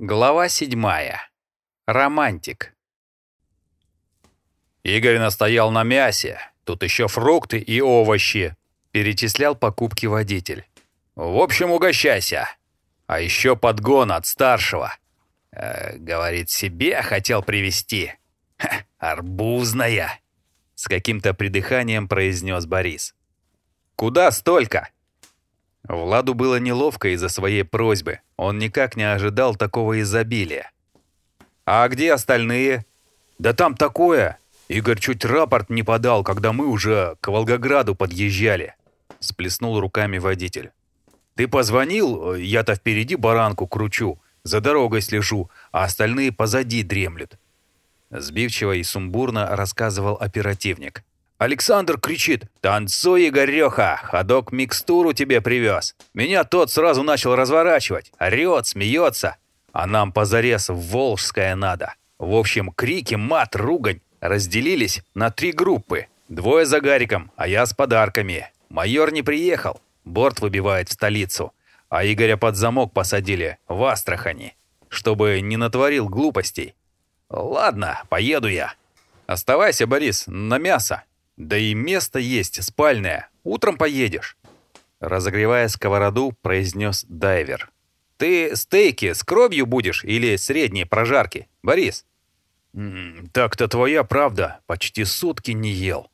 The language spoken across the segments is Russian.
Глава седьмая. Романтик. Игорь настоял на мясе. Тут еще фрукты и овощи. Перечислял покупки водитель. В общем, угощайся. А еще подгон от старшего. Э, говорит, себе хотел привезти. Ха, арбузная. С каким-то придыханием произнес Борис. Куда столько? Владу было неловко из-за своей просьбы. Он никак не ожидал такого изобилия. «А где остальные?» «Да там такое!» Игорь чуть рапорт не подал, когда мы уже к Волгограду подъезжали. Сплеснул руками водитель. «Ты позвонил? Я-то впереди баранку кручу, за дорогой слежу, а остальные позади дремлют». Сбивчиво и сумбурно рассказывал оперативник. Александр кричит «Танцуй, Игореха! Ходок микстуру тебе привез!» Меня тот сразу начал разворачивать, орет, смеется. А нам позарез в Волжское надо. В общем, крики, мат, ругань разделились на три группы. Двое за Гариком, а я с подарками. Майор не приехал, борт выбивает в столицу. А Игоря под замок посадили в Астрахани, чтобы не натворил глупостей. Ладно, поеду я. Оставайся, Борис, на мясо. Да и место есть, спальное. Утром поедешь. Разогревая сковороду, произнес дайвер. Ты стейки с кровью будешь или средние прожарки, Борис? Так-то твоя правда, почти сутки не ел.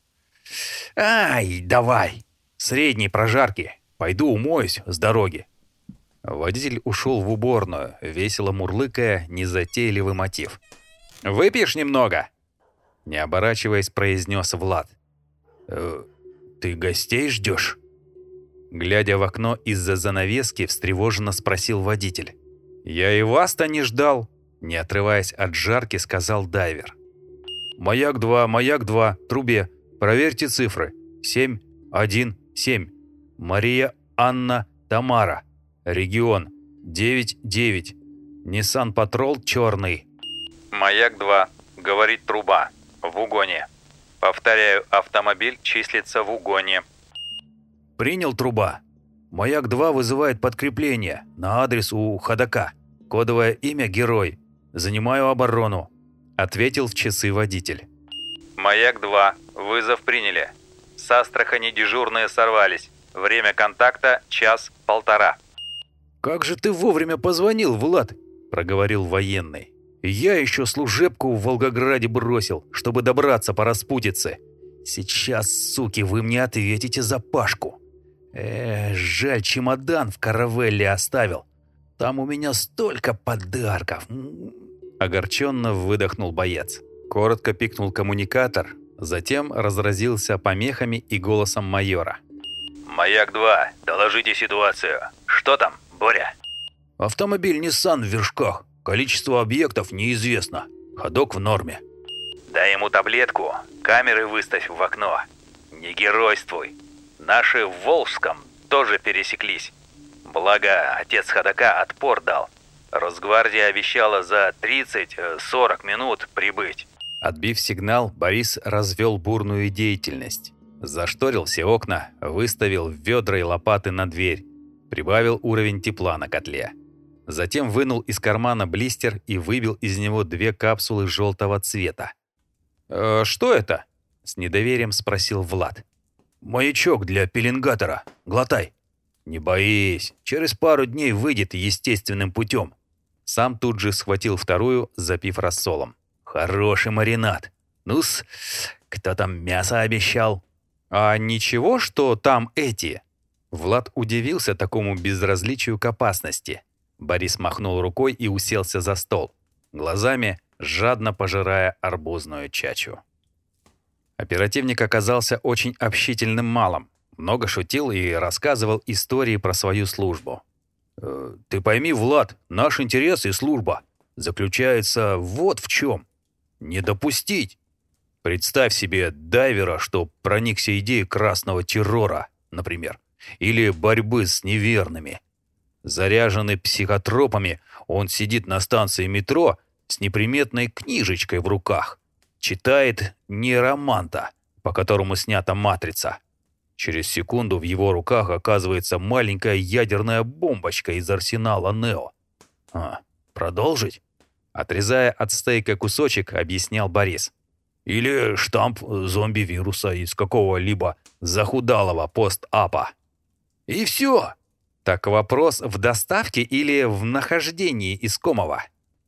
Ай, давай, средние прожарки. Пойду умоюсь с дороги. Водитель ушел в уборную, весело мурлыкая незатейливый мотив. «Выпьешь немного?» Не оборачиваясь, произнес Влад. Э, «Ты гостей ждешь?» Глядя в окно из-за занавески, встревоженно спросил водитель. «Я и вас-то не ждал!» Не отрываясь от жарки, сказал дайвер. «Маяк-2, Маяк-2, трубе. Проверьте цифры. 7, 1, 7. Мария Анна Тамара. Регион. 9, 9. Ниссан Патрол черный». «Маяк-2», говорит труба. В угоне. Повторяю, автомобиль числится в угоне. Принял труба. Маяк-2 вызывает подкрепление на адрес у ходока. Кодовое имя Герой. Занимаю оборону. Ответил в часы водитель. Маяк-2. Вызов приняли. С Астрахани дежурные сорвались. Время контакта час-полтора. «Как же ты вовремя позвонил, Влад?» – проговорил военный. Я еще служебку в Волгограде бросил, чтобы добраться по распутице. Сейчас, суки, вы мне ответите за Пашку. Э, жаль, чемодан в каравелле оставил. Там у меня столько подарков. Огорченно выдохнул боец. Коротко пикнул коммуникатор, затем разразился помехами и голосом майора. «Маяк-2, доложите ситуацию. Что там, Боря?» «Автомобиль Nissan в вершках. Количество объектов неизвестно. Ходок в норме. Дай ему таблетку, камеры выставь в окно. Не геройствуй. Наши в Волжском тоже пересеклись. Благо, отец ходока отпор дал. Росгвардия обещала за 30-40 минут прибыть. Отбив сигнал, Борис развел бурную деятельность. Зашторил все окна, выставил ведра и лопаты на дверь. Прибавил уровень тепла на котле. Затем вынул из кармана блистер и выбил из него две капсулы желтого цвета. «Э, «Что это?» — с недоверием спросил Влад. «Маячок для пеленгатора. Глотай». «Не боись, через пару дней выйдет естественным путем». Сам тут же схватил вторую, запив рассолом. «Хороший маринад. Ну-с, кто там мясо обещал?» «А ничего, что там эти?» Влад удивился такому безразличию к опасности. Борис махнул рукой и уселся за стол, глазами жадно пожирая арбузную чачу. Оперативник оказался очень общительным малым, много шутил и рассказывал истории про свою службу. «Э, «Ты пойми, Влад, наш интерес и служба заключается вот в чем. Не допустить. Представь себе дайвера, что проникся идеей красного террора, например, или борьбы с неверными. Заряженный психотропами, он сидит на станции метро с неприметной книжечкой в руках. Читает нейроманта, по которому снята матрица. Через секунду в его руках оказывается маленькая ядерная бомбочка из арсенала Нео. А, продолжить?» Отрезая от стейка кусочек, объяснял Борис. «Или штамп зомби-вируса из какого-либо захудалого пост-апа». «И все!» «Так вопрос в доставке или в нахождении искомого?»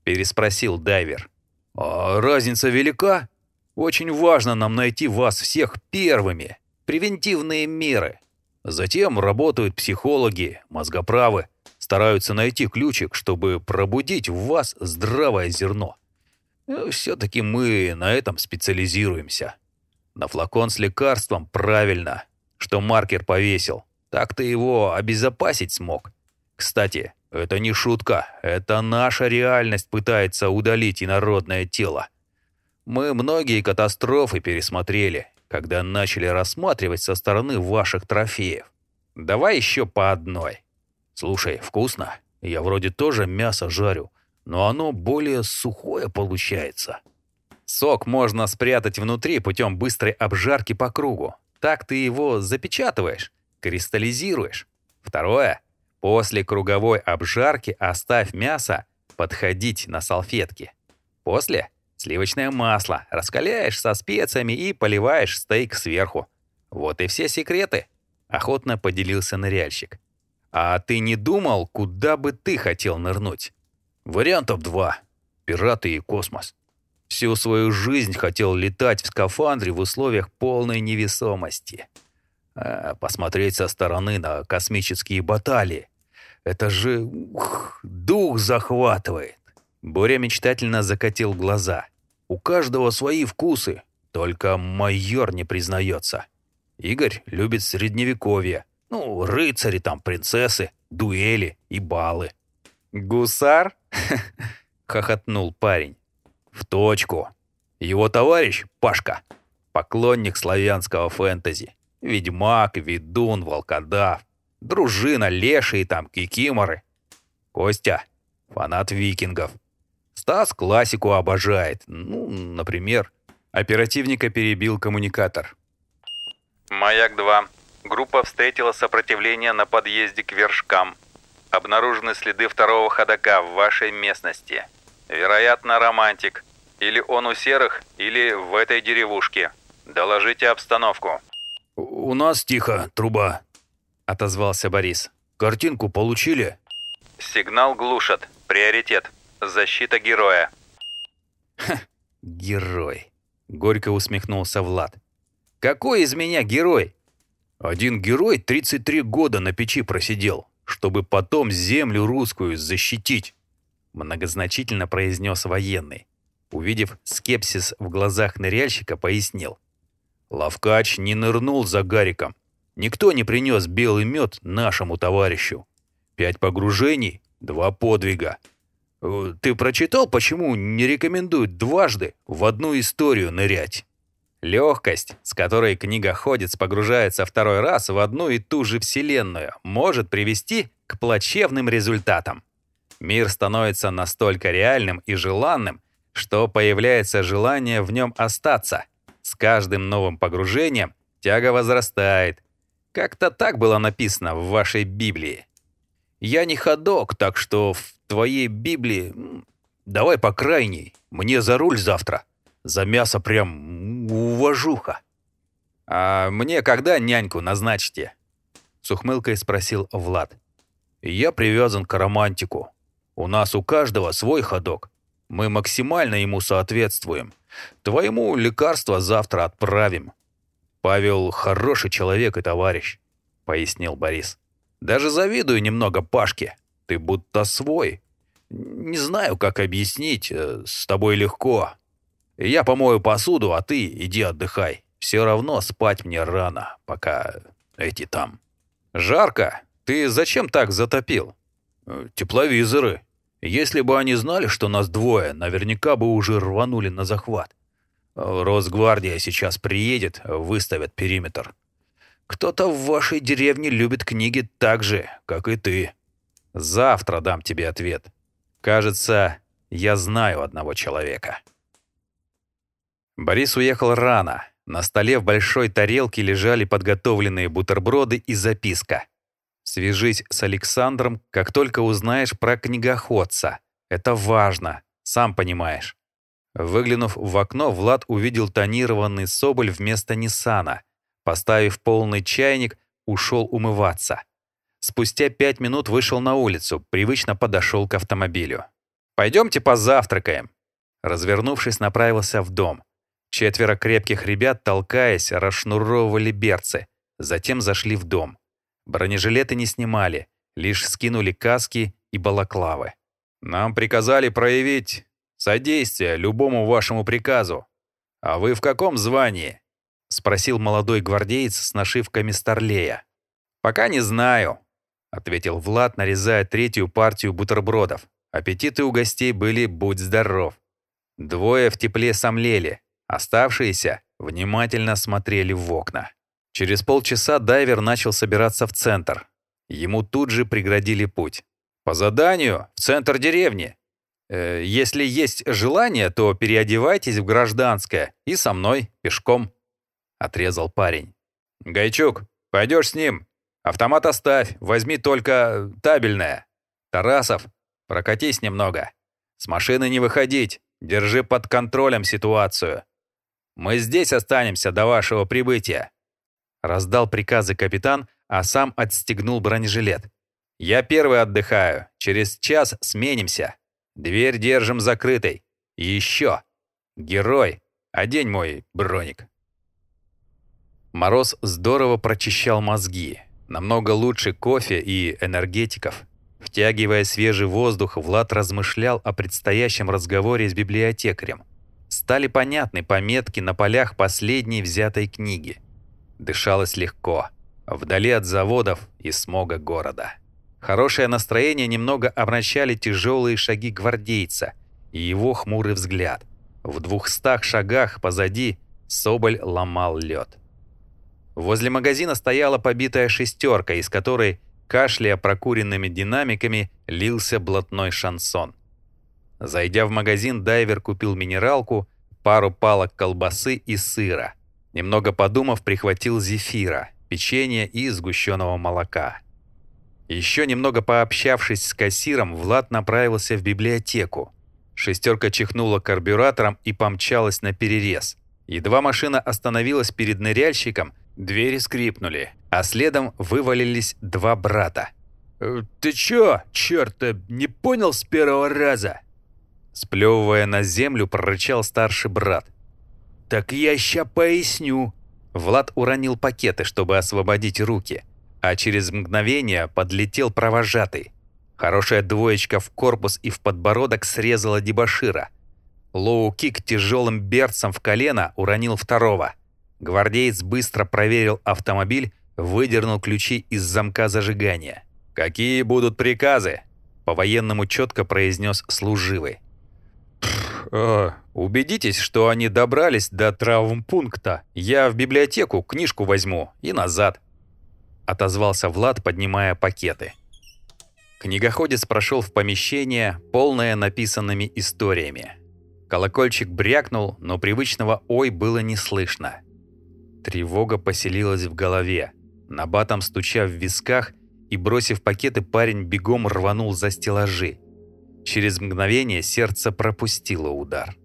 переспросил дайвер. «А разница велика? Очень важно нам найти вас всех первыми. Превентивные меры. Затем работают психологи, мозгоправы, стараются найти ключик, чтобы пробудить в вас здравое зерно. Э, Все-таки мы на этом специализируемся. На флакон с лекарством правильно, что маркер повесил. Так ты его обезопасить смог. Кстати, это не шутка, это наша реальность пытается удалить инородное тело. Мы многие катастрофы пересмотрели, когда начали рассматривать со стороны ваших трофеев. Давай еще по одной. Слушай, вкусно. Я вроде тоже мясо жарю, но оно более сухое получается. Сок можно спрятать внутри путем быстрой обжарки по кругу. Так ты его запечатываешь, кристаллизируешь. Второе. После круговой обжарки оставь мясо подходить на салфетке. После сливочное масло раскаляешь со специями и поливаешь стейк сверху. Вот и все секреты. Охотно поделился ныряльщик. А ты не думал, куда бы ты хотел нырнуть? Вариантов два. Пираты и космос. Всю свою жизнь хотел летать в скафандре в условиях полной невесомости. А посмотреть со стороны на космические баталии. Это же ух, дух захватывает. Боря мечтательно закатил глаза. У каждого свои вкусы, только майор не признается. Игорь любит средневековье. Ну, рыцари там, принцессы, дуэли и балы. «Гусар?» — хохотнул парень. «В точку. Его товарищ, Пашка, поклонник славянского фэнтези. Ведьмак, ведун, волкодав, дружина, лешие там, кикиморы. Костя — фанат викингов. Стас классику обожает. Ну, например, оперативника перебил коммуникатор. «Маяк-2. Группа встретила сопротивление на подъезде к Вершкам. Обнаружены следы второго ходока в вашей местности. Вероятно, романтик. Или он у серых, или в этой деревушке. Доложите обстановку». «У нас тихо, труба», — отозвался Борис. «Картинку получили?» «Сигнал глушат. Приоритет. Защита героя». «Герой», — горько усмехнулся Влад. «Какой из меня герой?» «Один герой 33 года на печи просидел, чтобы потом землю русскую защитить», — многозначительно произнес военный. Увидев скепсис в глазах ныряльщика, пояснил. Лавкач не нырнул за Гариком. Никто не принес белый мед нашему товарищу. Пять погружений, два подвига. Э, Ты прочитал, почему не рекомендуют дважды в одну историю нырять? Легкость, с которой книгоходец погружается второй раз в одну и ту же вселенную, может привести к плачевным результатам. Мир становится настолько реальным и желанным, что появляется желание в нем остаться. С каждым новым погружением тяга возрастает. Как-то так было написано в вашей Библии. Я не ходок, так что в твоей Библии... Давай по крайней, мне за руль завтра. За мясо прям уважуха. А мне когда няньку назначите? С ухмылкой спросил Влад. Я привязан к романтику. У нас у каждого свой ходок. Мы максимально ему соответствуем. Твоему лекарство завтра отправим. Павел хороший человек и товарищ, пояснил Борис. Даже завидую немного Пашке. Ты будто свой. Не знаю, как объяснить. э, С тобой легко. Я помою посуду, а ты иди отдыхай. Все равно спать мне рано, пока эти там. Жарко. Ты зачем так затопил? «Э, Тепловизоры. Если бы они знали, что нас двое, наверняка бы уже рванули на захват. Росгвардия сейчас приедет, выставят периметр. Кто-то в вашей деревне любит книги так же, как и ты. Завтра дам тебе ответ. Кажется, я знаю одного человека. Борис уехал рано. На столе в большой тарелке лежали подготовленные бутерброды и записка. «Свяжись с Александром, как только узнаешь про книгоходца. Это важно, сам понимаешь. Выглянув в окно, Влад увидел тонированный Соболь вместо Ниссана. Поставив полный чайник, ушел умываться. Спустя пять минут вышел на улицу, привычно подошел к автомобилю. «Пойдемте позавтракаем». Развернувшись, направился в дом. Четверо крепких ребят, толкаясь, расшнуровывали берцы. Затем зашли в дом. Бронежилеты не снимали, лишь скинули каски и балаклавы. «Нам приказали проявить содействие любому вашему приказу. А вы в каком звании?» — спросил молодой гвардеец с нашивками Старлея. «Пока не знаю», — ответил Влад, нарезая третью партию бутербродов. Аппетиты у гостей были «будь здоров». Двое в тепле сомлели, оставшиеся внимательно смотрели в окна. Через полчаса дайвер начал собираться в центр. Ему тут же преградили путь. «По заданию, в центр деревни. Э, если есть желание, то переодевайтесь в гражданское и со мной, пешком», — отрезал парень. «Гайчук, пойдешь с ним? Автомат оставь, возьми только табельное. Тарасов, прокатись немного. С машины не выходить, держи под контролем ситуацию. Мы здесь останемся до вашего прибытия». Раздал приказы капитан, а сам отстегнул бронежилет. «Я первый отдыхаю. Через час сменимся. Дверь держим закрытой. И еще. Герой, одень мой броник». Мороз здорово прочищал мозги. Намного лучше кофе и энергетиков. Втягивая свежий воздух, Влад размышлял о предстоящем разговоре с библиотекарем. Стали понятны пометки на полях последней взятой книги. Дышалось легко, вдали от заводов и смога города. Хорошее настроение немного омрачали тяжелые шаги гвардейца и его хмурый взгляд. В двухстах шагах позади Соболь ломал лед. Возле магазина стояла побитая шестерка, из которой, кашляя прокуренными динамиками, лился блатной шансон. Зайдя в магазин, дайвер купил минералку, пару палок колбасы и сыра. Немного подумав, прихватил зефира, печенье и сгущенного молока. Еще немного пообщавшись с кассиром, Влад направился в библиотеку. Шестерка чихнула карбюратором и помчалась на перерез. Едва машина остановилась перед ныряльщиком, двери скрипнули, а следом вывалились два брата. «Э, «Ты чё, чёрта, не понял с первого раза?» Сплевывая на землю, прорычал старший брат. «Так я ща поясню». Влад уронил пакеты, чтобы освободить руки, а через мгновение подлетел провожатый. Хорошая двоечка в корпус и в подбородок срезала дебашира. Лоу-кик тяжелым берцем в колено уронил второго. Гвардеец быстро проверил автомобиль, выдернул ключи из замка зажигания. «Какие будут приказы?» По-военному четко произнес служивый. Э, убедитесь, что они добрались до травмпункта. Я в библиотеку книжку возьму и назад. Отозвался Влад, поднимая пакеты. Книгоходец прошел в помещение, полное написанными историями. Колокольчик брякнул, но привычного «ой» было не слышно. Тревога поселилась в голове. Набатом стуча в висках и бросив пакеты, парень бегом рванул за стеллажи. Через мгновение сердце пропустило удар.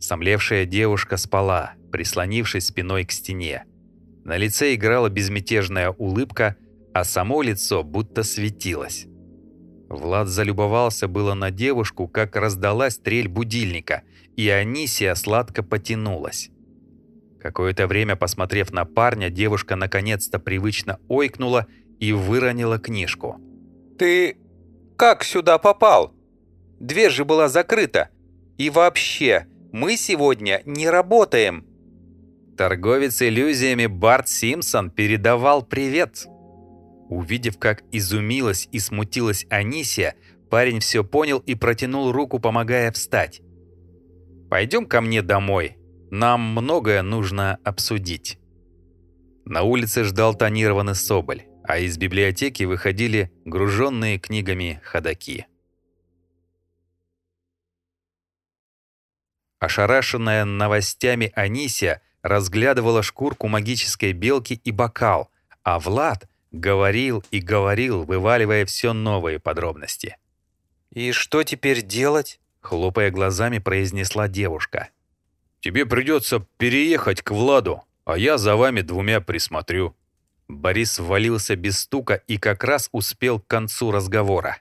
Сомлевшая девушка спала, прислонившись спиной к стене. На лице играла безмятежная улыбка, а само лицо будто светилось. Влад залюбовался было на девушку, как раздалась трель будильника, и Анисия сладко потянулась. Какое-то время, посмотрев на парня, девушка наконец-то привычно ойкнула и выронила книжку. «Ты как сюда попал? Дверь же была закрыта. И вообще, мы сегодня не работаем». Торговец иллюзиями Барт Симпсон передавал привет. Увидев, как изумилась и смутилась Анисия, парень все понял и протянул руку, помогая встать. «Пойдем ко мне домой. Нам многое нужно обсудить». На улице ждал тонированный Соболь а из библиотеки выходили груженные книгами ходаки. Ошарашенная новостями Анисия разглядывала шкурку магической белки и бокал, а Влад говорил и говорил, вываливая все новые подробности. «И что теперь делать?» — хлопая глазами, произнесла девушка. «Тебе придется переехать к Владу, а я за вами двумя присмотрю». Борис ввалился без стука и как раз успел к концу разговора.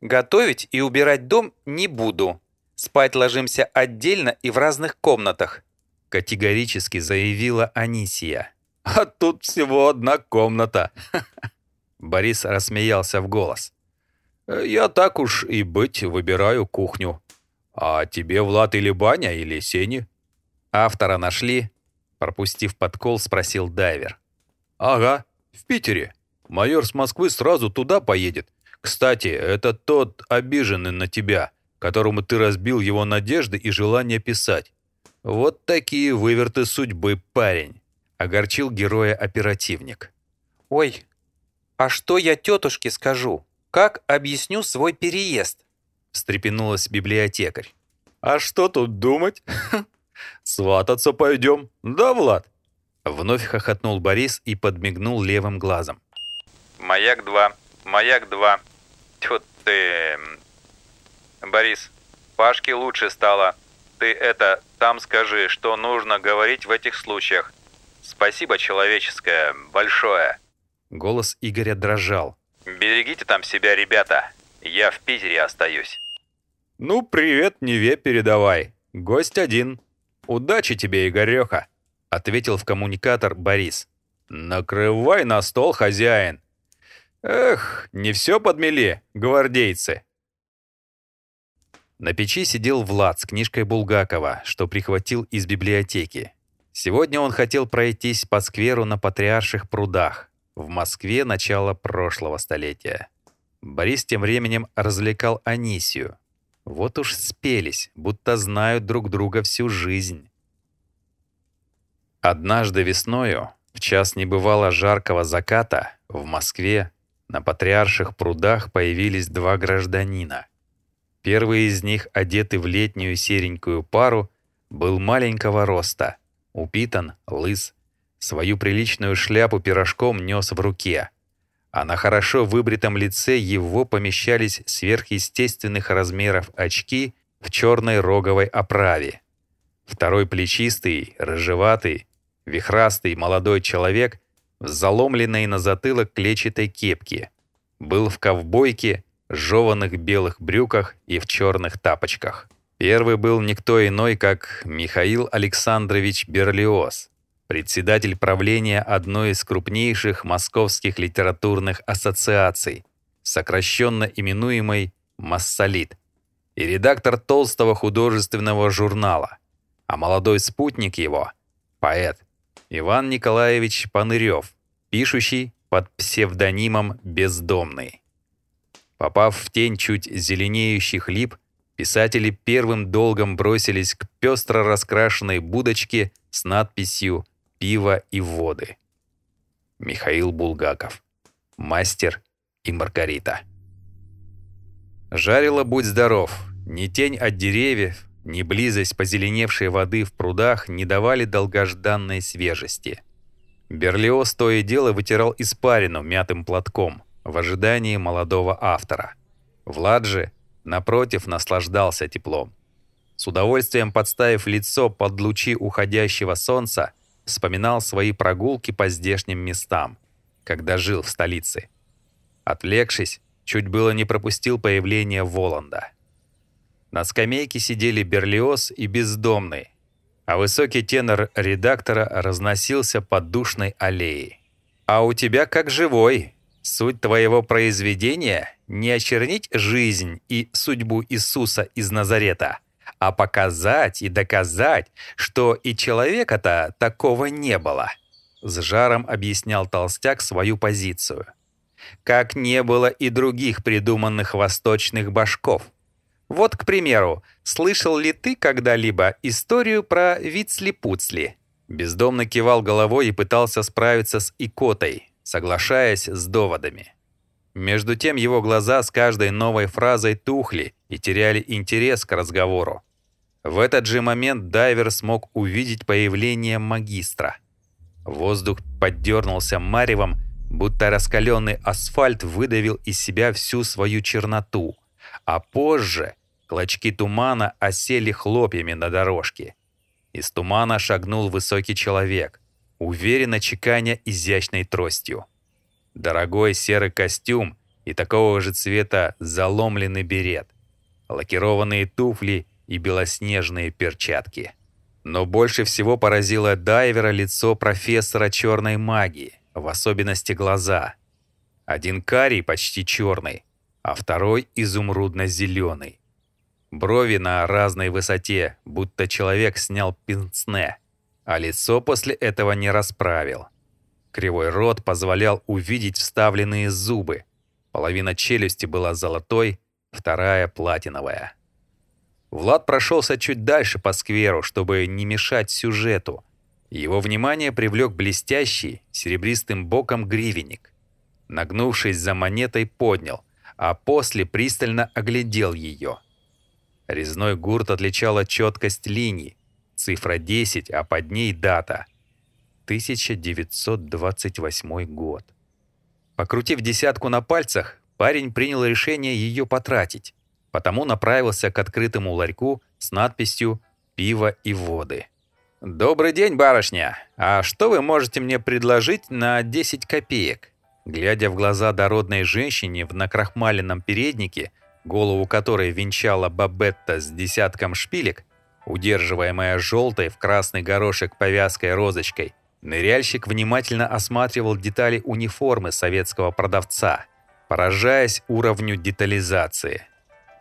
«Готовить и убирать дом не буду. Спать ложимся отдельно и в разных комнатах», категорически заявила Анисия. «А тут всего одна комната!» Борис рассмеялся в голос. «Я так уж и быть выбираю кухню. А тебе, Влад, или баня, или сени?» «Автора нашли?» Пропустив подкол, спросил дайвер. «Ага, в Питере. Майор с Москвы сразу туда поедет. Кстати, это тот обиженный на тебя, которому ты разбил его надежды и желание писать. Вот такие выверты судьбы, парень», — огорчил героя оперативник. «Ой, а что я тетушке скажу? Как объясню свой переезд?» — встрепенулась библиотекарь. «А что тут думать? Свататься пойдем, да, Влад?» Вновь хохотнул Борис и подмигнул левым глазом. «Маяк-2, Маяк-2. Тьфу ты... Борис, Пашке лучше стало. Ты это, там скажи, что нужно говорить в этих случаях. Спасибо человеческое, большое». Голос Игоря дрожал. «Берегите там себя, ребята. Я в Питере остаюсь». «Ну, привет Неве передавай. Гость один. Удачи тебе, Игореха», — ответил в коммуникатор Борис. «Накрывай на стол, хозяин». «Эх, не все подмели, гвардейцы». На печи сидел Влад с книжкой Булгакова, что прихватил из библиотеки. Сегодня он хотел пройтись по скверу на Патриарших прудах. В Москве начало прошлого столетия. Борис тем временем развлекал Анисию. Вот уж спелись, будто знают друг друга всю жизнь. Однажды весною, в час небывало жаркого заката, в Москве на Патриарших прудах появились два гражданина. Первый из них, одетый в летнюю серенькую пару, был маленького роста, упитан, лыс, свою приличную шляпу пирожком нес в руке, а на хорошо выбритом лице его помещались сверхъестественных размеров очки в черной роговой оправе. Второй плечистый, рыжеватый, вихрастый молодой человек в заломленной на затылок клетчатой кепке был в ковбойке жеванных белых брюках и в черных тапочках. Первый был никто иной, как Михаил Александрович Берлиоз, председатель правления одной из крупнейших московских литературных ассоциаций, сокращенно именуемой «Массолит», и редактор толстого художественного журнала, а молодой спутник его — поэт Иван Николаевич Панырев, пишущий под псевдонимом «Бездомный». Попав в тень чуть зеленеющих лип, писатели первым долгом бросились к пестро раскрашенной будочке с надписью «Пиво и воды». Михаил Булгаков. Мастер и Маргарита. Жарило будь здоров. Ни тень от деревьев, ни близость позеленевшей воды в прудах не давали долгожданной свежести. Берлиоз то и дело вытирал испарину мятым платком – в ожидании молодого автора. Влад же, напротив, наслаждался теплом. С удовольствием подставив лицо под лучи уходящего солнца, вспоминал свои прогулки по здешним местам, когда жил в столице. Отвлекшись, чуть было не пропустил появление Воланда. На скамейке сидели Берлиоз и Бездомный, а высокий тенор редактора разносился по душной аллее. «А у тебя как живой!» Суть твоего произведения — не очернить жизнь и судьбу Иисуса из Назарета, а показать и доказать, что и человека-то такого не было. С жаром объяснял Толстяк свою позицию. Как не было и других придуманных восточных башков. Вот, к примеру, слышал ли ты когда-либо историю про Вицли-Пуцли? Бездомно кивал головой и пытался справиться с икотой, соглашаясь с доводами. Между тем его глаза с каждой новой фразой тухли и теряли интерес к разговору. В этот же момент дайвер смог увидеть появление магистра. Воздух поддернулся маревом, будто раскаленный асфальт выдавил из себя всю свою черноту, а позже клочки тумана осели хлопьями на дорожке. Из тумана шагнул высокий человек, уверенно чеканя изящной тростью. Дорогой серый костюм и такого же цвета заломленный берет, лакированные туфли и белоснежные перчатки. Но больше всего поразило дайвера лицо профессора черной магии, в особенности глаза. Один карий почти черный, а второй изумрудно-зеленый. Брови на разной высоте, будто человек снял пенсне, а лицо после этого не расправил. Кривой рот позволял увидеть вставленные зубы. Половина челюсти была золотой, вторая — платиновая. Влад прошелся чуть дальше по скверу, чтобы не мешать сюжету. Его внимание привлек блестящий, серебристым боком гривенник. Нагнувшись за монетой, поднял, а после пристально оглядел ее. Резной гурт отличала четкость линий, цифра 10, а под ней дата — 1928 год. Покрутив десятку на пальцах, парень принял решение ее потратить, потому направился к открытому ларьку с надписью «Пиво и воды». «Добрый день, барышня! А что вы можете мне предложить на 10 копеек?» Глядя в глаза дородной женщине в накрахмаленном переднике, голову которой венчала бабетта с десятком шпилек, удерживаемая желтой в красный горошек повязкой розочкой, Ныряльщик внимательно осматривал детали униформы советского продавца, поражаясь уровню детализации.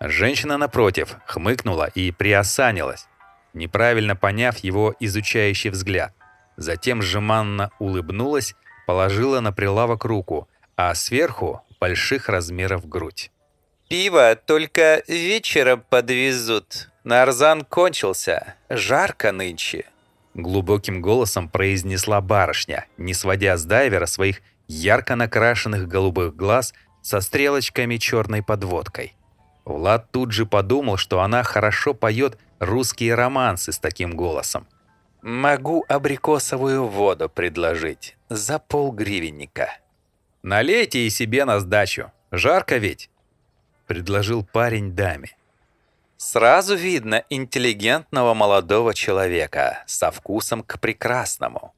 Женщина, напротив, хмыкнула и приосанилась, неправильно поняв его изучающий взгляд. Затем жеманно улыбнулась, положила на прилавок руку, а сверху больших размеров грудь. «Пиво только вечером подвезут. Нарзан кончился. Жарко нынче». Глубоким голосом произнесла барышня, не сводя с дайвера своих ярко накрашенных голубых глаз со стрелочками черной подводкой. Влад тут же подумал, что она хорошо поет русские романсы с таким голосом. «Могу абрикосовую воду предложить за полгривенника». «Налейте и себе на сдачу. Жарко ведь?» — предложил парень даме. Сразу видно интеллигентного молодого человека со вкусом к прекрасному.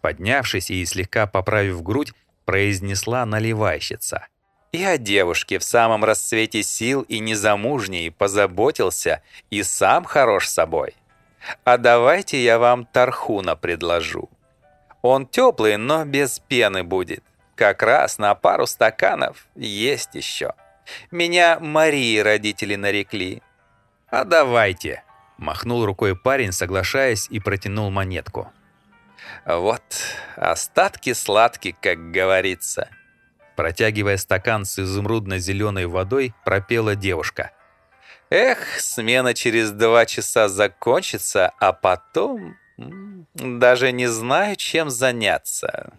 Поднявшись и слегка поправив грудь, произнесла наливайщица. И о девушке в самом расцвете сил и незамужней позаботился и сам хорош собой. А давайте я вам тархуна предложу. Он теплый, но без пены будет. Как раз на пару стаканов есть еще. Меня Марии родители нарекли. «А давайте!» – махнул рукой парень, соглашаясь, и протянул монетку. «Вот, остатки сладки, как говорится». Протягивая стакан с изумрудно-зеленой водой, пропела девушка. «Эх, смена через два часа закончится, а потом... Даже не знаю, чем заняться».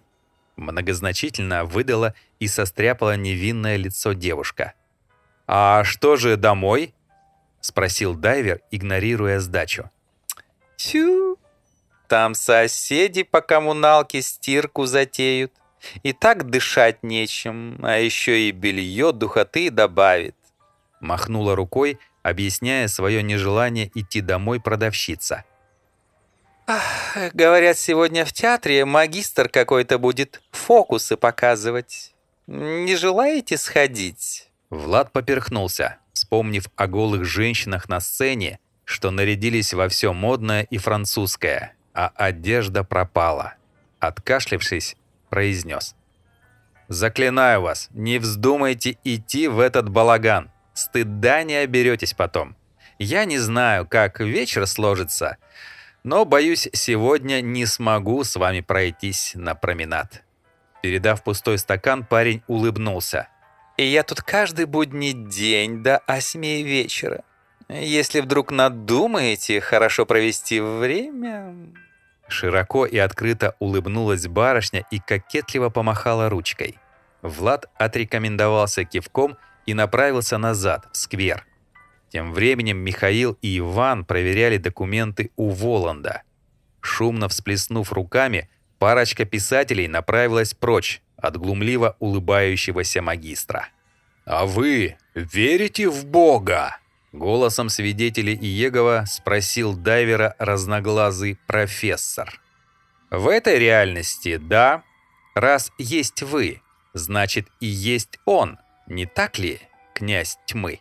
Многозначительно выдала и состряпала невинное лицо девушка. «А что же домой?» — спросил дайвер, игнорируя сдачу. «Тю, там соседи по коммуналке стирку затеют. И так дышать нечем, а еще и белье духоты добавит». Махнула рукой, объясняя свое нежелание идти домой продавщица. Говорят, сегодня в театре магистр какой-то будет фокусы показывать. Не желаете сходить? Влад поперхнулся вспомнив о голых женщинах на сцене, что нарядились во все модное и французское, а одежда пропала. Откашлившись, произнес. «Заклинаю вас, не вздумайте идти в этот балаган. Стыда не оберетесь потом. Я не знаю, как вечер сложится, но, боюсь, сегодня не смогу с вами пройтись на променад». Передав пустой стакан, парень улыбнулся. И я тут каждый будний день до восьми вечера. Если вдруг надумаете хорошо провести время...» Широко и открыто улыбнулась барышня и кокетливо помахала ручкой. Влад отрекомендовался кивком и направился назад, в сквер. Тем временем Михаил и Иван проверяли документы у Воланда. Шумно всплеснув руками, парочка писателей направилась прочь, от глумливо улыбающегося магистра. «А вы верите в Бога?» Голосом свидетелей Иегова спросил дайвера разноглазый профессор. «В этой реальности, да. Раз есть вы, значит и есть он, не так ли, князь тьмы?»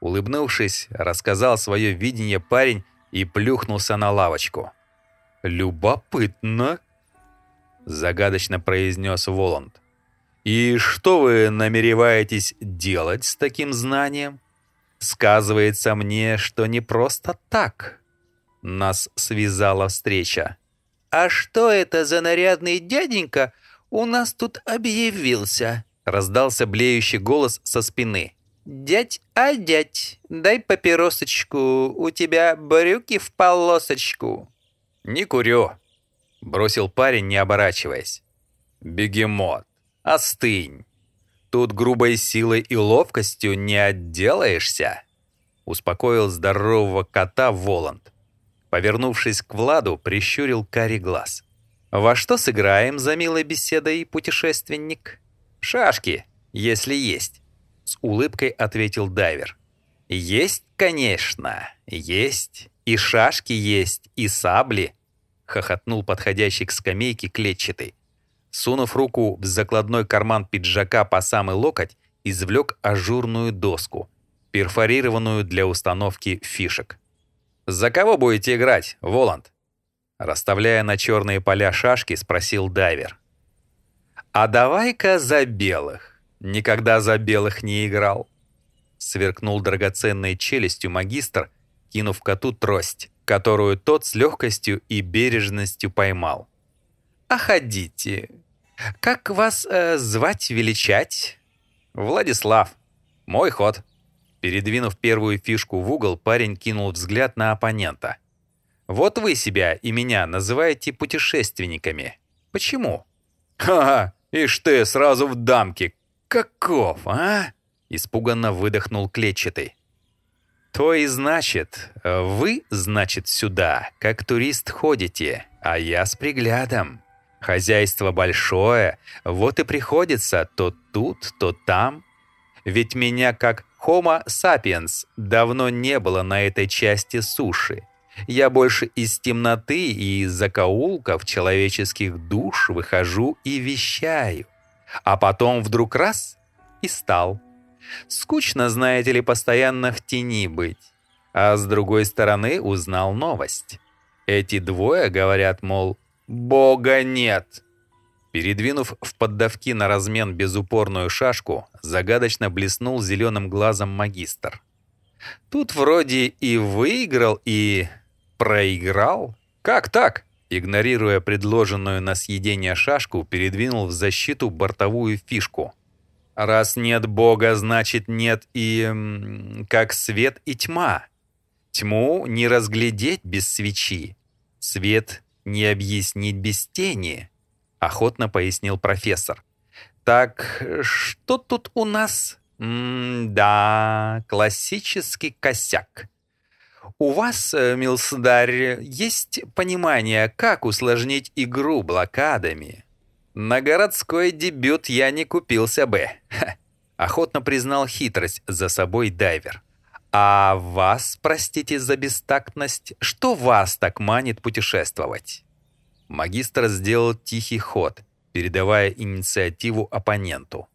Улыбнувшись, рассказал свое видение парень и плюхнулся на лавочку. «Любопытно», — загадочно произнес Воланд. «И что вы намереваетесь делать с таким знанием?» Сказывается мне, что не просто так нас связала встреча. «А что это за нарядный дяденька у нас тут объявился?» Раздался блеющий голос со спины. «Дядь, а дядь, дай папиросочку, у тебя брюки в полосочку». «Не курю», — бросил парень, не оборачиваясь. «Бегемот, остынь». Тут грубой силой и ловкостью не отделаешься», — успокоил здорового кота Воланд. Повернувшись к Владу, прищурил карий глаз. «Во что сыграем за милой беседой, путешественник?» «Шашки, если есть», — с улыбкой ответил дайвер. «Есть, конечно, есть. И шашки есть, и сабли», — хохотнул подходящий к скамейке клетчатый. Сунув руку в закладной карман пиджака по самый локоть, извлек ажурную доску, перфорированную для установки фишек. «За кого будете играть, Воланд?» Расставляя на черные поля шашки, спросил дайвер. «А давай-ка за белых. Никогда за белых не играл». Сверкнул драгоценной челюстью магистр, кинув коту трость, которую тот с легкостью и бережностью поймал. «А ходите. Как вас э, звать, величать?» «Владислав. Мой ход». Передвинув первую фишку в угол, парень кинул взгляд на оппонента. «Вот вы себя и меня называете путешественниками. Почему?» «Ха-ха, ишь ты, сразу в дамки. Каков, а?» Испуганно выдохнул клетчатый. «То и значит, вы, значит, сюда, как турист ходите, а я с приглядом. Хозяйство большое, вот и приходится то тут, то там. Ведь меня как Homo sapiens давно не было на этой части суши. Я больше из темноты и из закоулков человеческих душ выхожу и вещаю. А потом вдруг раз — и стал. Скучно, знаете ли, постоянно в тени быть. А с другой стороны узнал новость. Эти двое говорят, мол, Бога нет!» Передвинув в поддавки на размен безупорную шашку, загадочно блеснул зеленым глазом магистр. «Тут вроде и выиграл, и проиграл? Как так?» Игнорируя предложенную на съедение шашку, передвинул в защиту бортовую фишку. «Раз нет Бога, значит нет и... как свет и тьма. Тьму не разглядеть без свечи. Свет не объяснить без тени», — охотно пояснил профессор. «Так, что тут у нас?» М «Да, классический косяк. У вас, э, милсдарь, есть понимание, как усложнить игру блокадами?» «На городской дебют я не купился бы», — охотно признал хитрость за собой дайвер. «А вас, простите за бестактность, что вас так манит путешествовать?» Магистр сделал тихий ход, передавая инициативу оппоненту.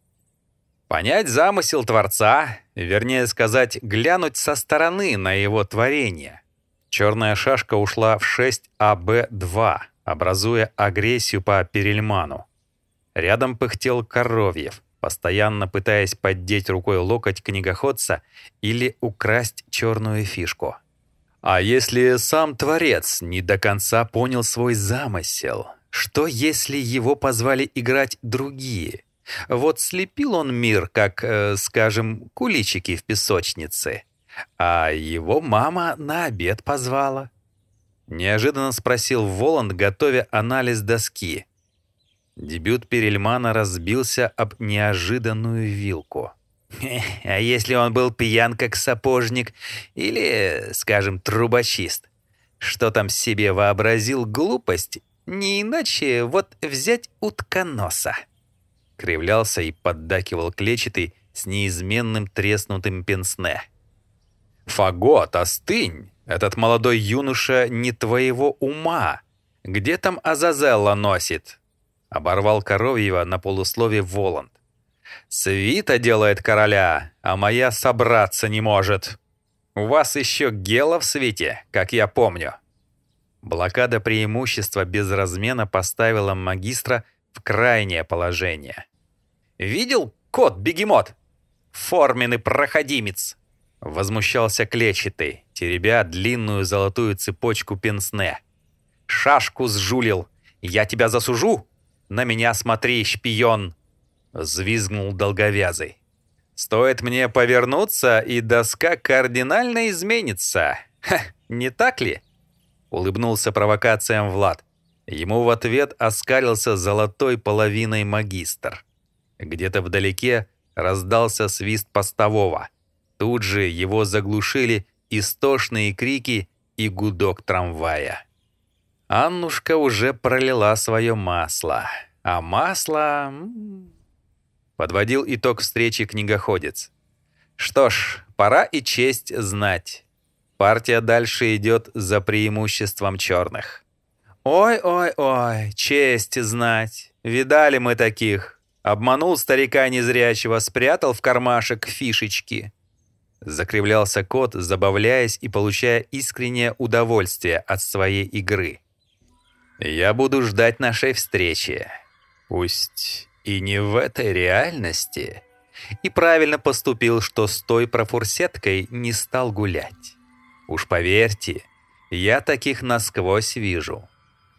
Понять замысел Творца, вернее сказать, глянуть со стороны на его творение. Черная шашка ушла в 6АБ2, образуя агрессию по Перельману. Рядом пыхтел Коровьев постоянно пытаясь поддеть рукой локоть книгоходца или украсть черную фишку. А если сам Творец не до конца понял свой замысел? Что если его позвали играть другие? Вот слепил он мир, как, э, скажем, куличики в песочнице, а его мама на обед позвала. Неожиданно спросил Воланд, готовя анализ доски. Дебют Перельмана разбился об неожиданную вилку. А если он был пьян как сапожник или, скажем, трубочист? Что там себе вообразил глупость? Не иначе вот взять утконоса. Кривлялся и поддакивал клетчатый, с неизменным треснутым пенсне. «Фагот, остынь! Этот молодой юноша не твоего ума. Где там Азазелла носит?» Оборвал Коровьева на полуслове Воланд. «Свита делает короля, а моя собраться не может. У вас еще гела в свете, как я помню». Блокада преимущества без размена поставила магистра в крайнее положение. «Видел кот-бегемот? Форменный проходимец!» Возмущался клетчатый, теребя длинную золотую цепочку пенсне. «Шашку сжулил! Я тебя засужу! На меня смотри, шпион!» Звизгнул долговязый. «Стоит мне повернуться, и доска кардинально изменится. Ха, не так ли?» Улыбнулся провокациям Влад. Ему в ответ оскалился золотой половиной магистр. Где-то вдалеке раздался свист постового. Тут же его заглушили истошные крики и гудок трамвая. Аннушка уже пролила свое масло. А масло... Подводил итог встречи книгоходец. Что ж, пора и честь знать. Партия дальше идет за преимуществом черных. «Ой-ой-ой, честь знать. Видали мы таких. Обманул старика незрячего, спрятал в кармашек фишечки». Закривлялся кот, забавляясь и получая искреннее удовольствие от своей игры. «Я буду ждать нашей встречи. Пусть и не в этой реальности». И правильно поступил, что с той профурсеткой не стал гулять. Уж поверьте, я таких насквозь вижу.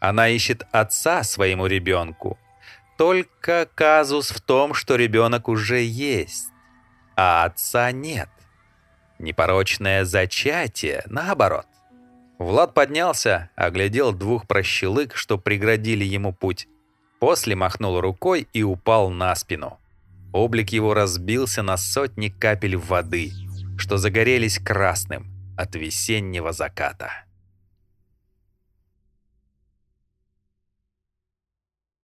Она ищет отца своему ребенку. Только казус в том, что ребенок уже есть, а отца нет. Непорочное зачатие, наоборот. Влад поднялся, оглядел двух прощелык, что преградили ему путь. После махнул рукой и упал на спину. Облик его разбился на сотни капель воды, что загорелись красным от весеннего заката.